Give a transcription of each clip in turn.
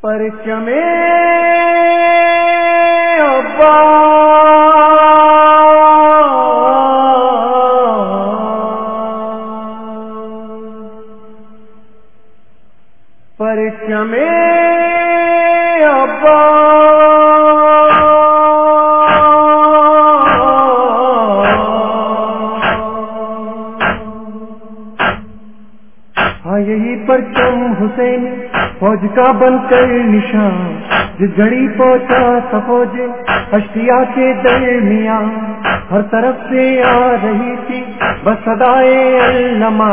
پرچمے ابا۔ پرچمے ابا۔ ہاں یہی پرچم حسین، فوج کا بن کر نشان، جس گھڑی پہنچا تھا فوج اشتیا کے درمیان، ہر طرف سے آ رہی تھی، بس سدائے علما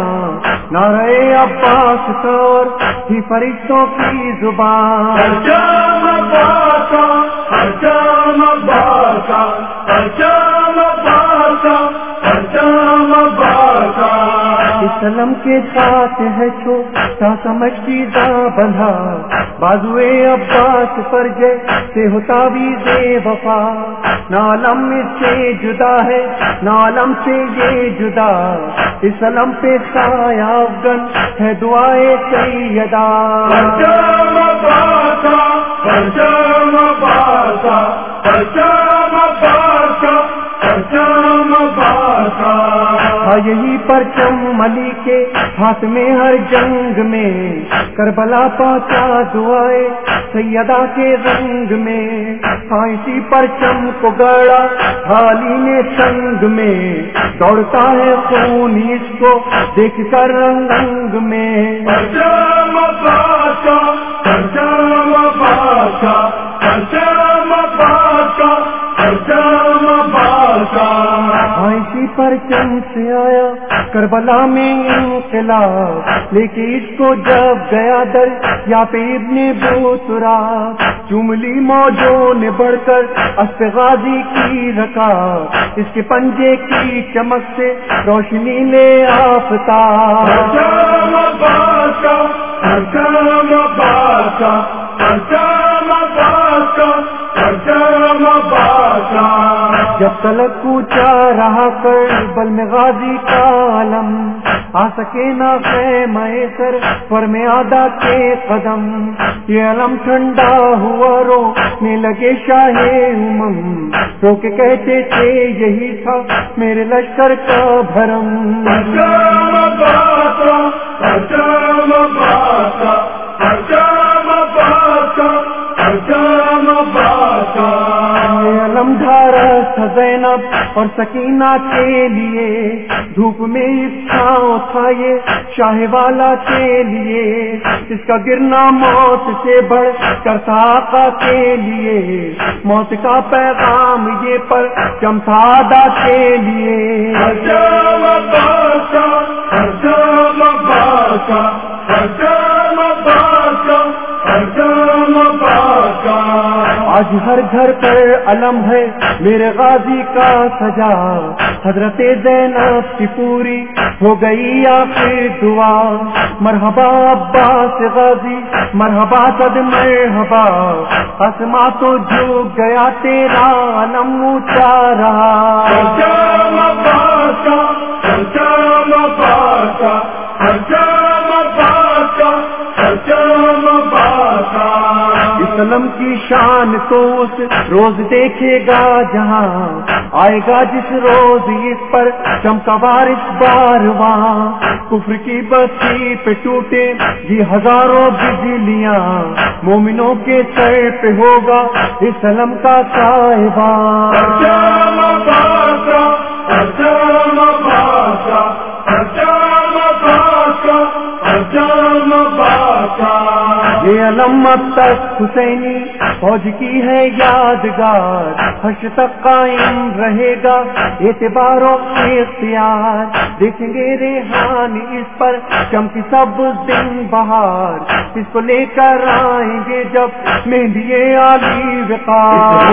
نعرہ عباس طور تھی فرشتوں کی زبان۔ پرچم باسا پرچم باسا پرچم باسا اسلم کے ساتھ ہے چھو، تا سمجھتی دا بندھا بازوے عباس پر جے سے ہوتا بھی دے وفا۔ نالم اس سے جدا ہے، نالم سے یہ جدا۔ اسلم پہ سایہ افغن ہے دعائے سیدہ۔ پرچم باسا پرچم باسا پرچم باسا پرچم باسا یہی پرچم علی کے ہاتھ میں ہر جنگ میں۔ کربلا پہنچا دعائے سیدہ کے رنگ میں۔ ہاں پرچم کو گڑا حالی نے سنگ میں۔ دوڑتا ہے خون اس کو دیکھ کر رنگ رنگ میں۔ پرچم سے آیا کربلا میں انقلاب۔ لے کے اس کو جب گیا در یا پہ ابن بوترا چملی موجوں نے بڑھ کر اسپ غازی کی رکا اس کے پنجے کی چمک سے روشنی لے آفتا پرچم جب تلک کوچا رہا کر، بل میں غازی کا عالم آ سکے نہ خیمہ سر، پر میں آدھا کے قدم۔ یہ علم ٹھنڈا ہوا رو، میں لگے شاہ امم۔ رو کے کہتے تھے یہی تھا میرے لشکر کا بھرم۔ اچھا اچھا زینب اور سکینہ کے لیے، دھوپ میں چھاؤں تھا یہ شاہ والا کے لیے، اس کا گرنا موت سے بڑھ کرتا آقا کے لیے، موت کا پیغام یہ پر چمتھادا کے لیے۔ پرچم باسا پرچم باسا آج ہر گھر پر علم ہے، میرے غازی کا سجا۔ حضرت زینب کی پوری ہو گئی آپ دعا۔ مرحبا عباس غازی، مرحبا صد مرحبا۔ اسما تو جھک گیا تیرا، علم اونچا رہا۔ اسلم کی شان تو اس روز دیکھے گا جہاں آئے گا جس روز اس پر چمکا بارش بار وہاں۔ کفر کی بستی پہ ٹوٹے جی ہزاروں بجلیاں۔ مومنوں کے سر پہ ہوگا اسلم کا صاحبان پرچم باسا یہ علم اب تک حسینی، فوج کی ہے یادگار حش تک قائم رہے گا اعتبار و اختیار۔ دیکھیں گے ریحان اس پر چمکی سب دن بہار۔ اس کو لے کر آئیں گے جب مہندی عالی وقار۔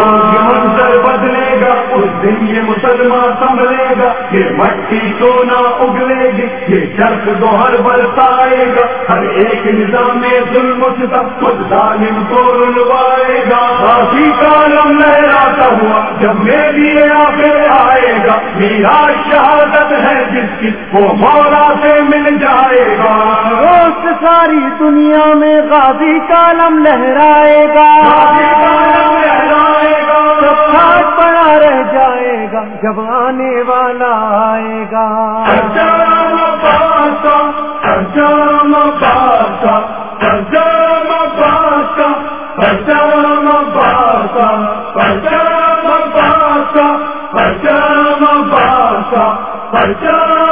منظر بدلے گا، اس دن یہ مسلمان سنبھلے گا۔ یہ مٹی سونا اگلے گی، یہ چرخ دوہر برسائے گا۔ ہر ایک نظام میں ظلم ستم خود ظالم کو رلوائے گا۔ کافی کالم لہراتا ہوا جب میں بھی آخر آئے گا۔ میرا شہادت ہے جس کی وہ مولا سے مل جائے گا۔ سا ساری دنیا میں غازی کالم لہرائے گا۔ سب ہاتھ پڑا رہ جائے گا جب آنے والا آئے گا۔ سجام باسا سجام باسا سجام باسا سجام باسا پرچم